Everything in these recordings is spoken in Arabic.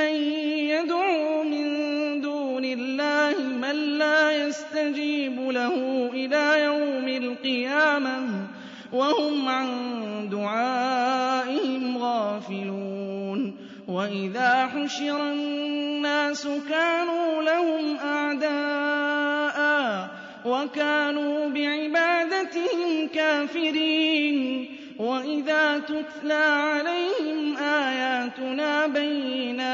يدعو من دون الله من لا يستجيب له إلى يوم القيامة وهم عن دعائهم غافلون وإذا حشر الناس كانوا لهم أعداء وكانوا بعبادتهم كافرين وإذا تتلى عليهم آياتنا بينات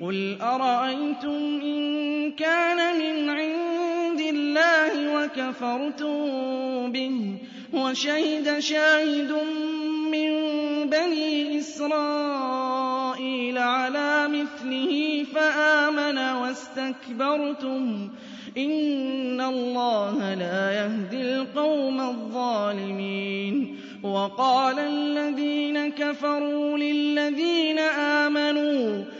قُلْ أَرَأَيْتُمْ إِن كَانَ مِنْ عِندِ اللَّهِ وَكَفَرْتُم بِهِ وَشَهِدَ شَاهِدٌ مِّن بَنِي إِسْرَائِيلَ عَلَىٰ مِثْلِهِ فَآمَنَ وَاسْتَكْبَرْتُمْ إِنَّ اللَّهَ لَا يَهْدِي الْقَوْمَ الظَّالِمِينَ وَقَالَ الَّذِينَ كَفَرُوا لِلَّذِينَ آمَنُوا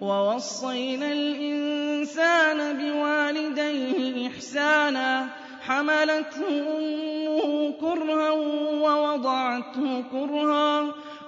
وَوَصَّيْنَا الْإِنسَانَ بِوَالِدَيْهِ إِحْسَانًا حَمَلَتْهُ أُمُّهُ كُرْهًا وَوَضَعَتْهُ كُرْهًا.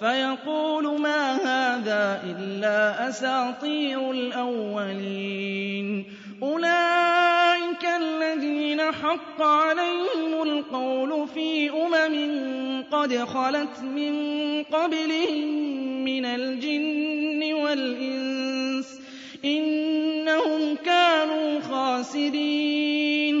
فَيَقُولُ مَا هَٰذَا إِلَّا أَسَاطِيرُ الْأَوَّلِينَ. أُولَٰئِكَ الَّذِينَ حَقَّ عَلَيْهِمُ الْقَوْلُ فِي أُمَمٍ قَدْ خَلَتْ مِن قَبْلِهِم مِّنَ الْجِنِّ وَالْإِنسِ ۖ إِنَّهُمْ كَانُوا خَاسِرِينَ.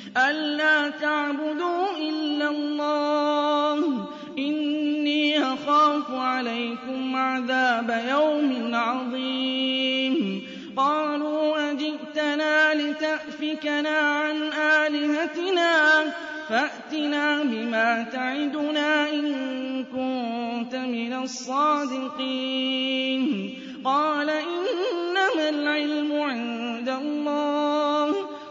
أَلَّا تَعْبُدُوا إِلَّا اللَّهَ. إِنِّي أَخَافُ عَلَيْكُمْ عَذَابَ يَوْمٍ عَظِيمٍ. قَالُوا أَجِئْتَنَا لِتَأْفِكَنَا عَنْ آلِهَتِنَا. فَأْتِنَا بِمَا تَعِدُنَا إِن كُنتَ مِنَ الصَّادِقِينَ. قَالَ إِنَّمَا الْعِلْمُ عِندَ اللَّهِ.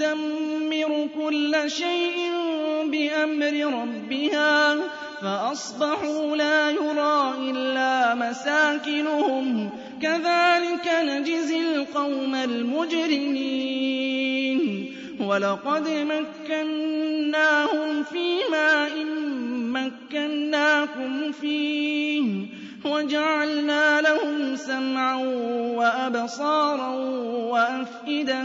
تُدَمِّرُ كُلَّ شَيْءٍ بِأَمْرِ رَبِّهَا فَأَصْبَحُوا لَا يُرَىٰ إِلَّا مَسَاكِنُهُمْ ۚ. كَذَٰلِكَ نَجْزِي الْقَوْمَ الْمُجْرِمِينَ. وَلَقَدْ مَكَّنَّاهُمْ فِي مَاءٍ مَّكَّنَّاكُمْ فِيهِ وَجَعَلْنَا لَهُمْ سَمْعًا وَأَبْصَارًا وَأَفْئِدَةً.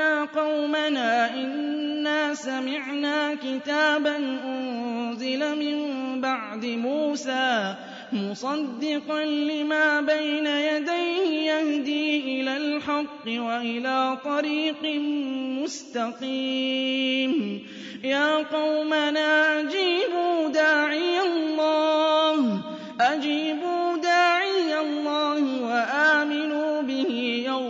يَا قَوْمَنَا إِنَّا سَمِعْنَا كِتَابًا أُنزِلَ مِن بَعْدِ مُوسَىٰ مُصَدِّقًا لِّمَا بَيْنَ يَدَيْهِ يَهْدِي إِلَى الْحَقِّ وَإِلَىٰ طَرِيقٍ مُّسْتَقِيمٍ. يَا قَوْمَنَا أَجِيبُوا دَاعِيَ أجيبوا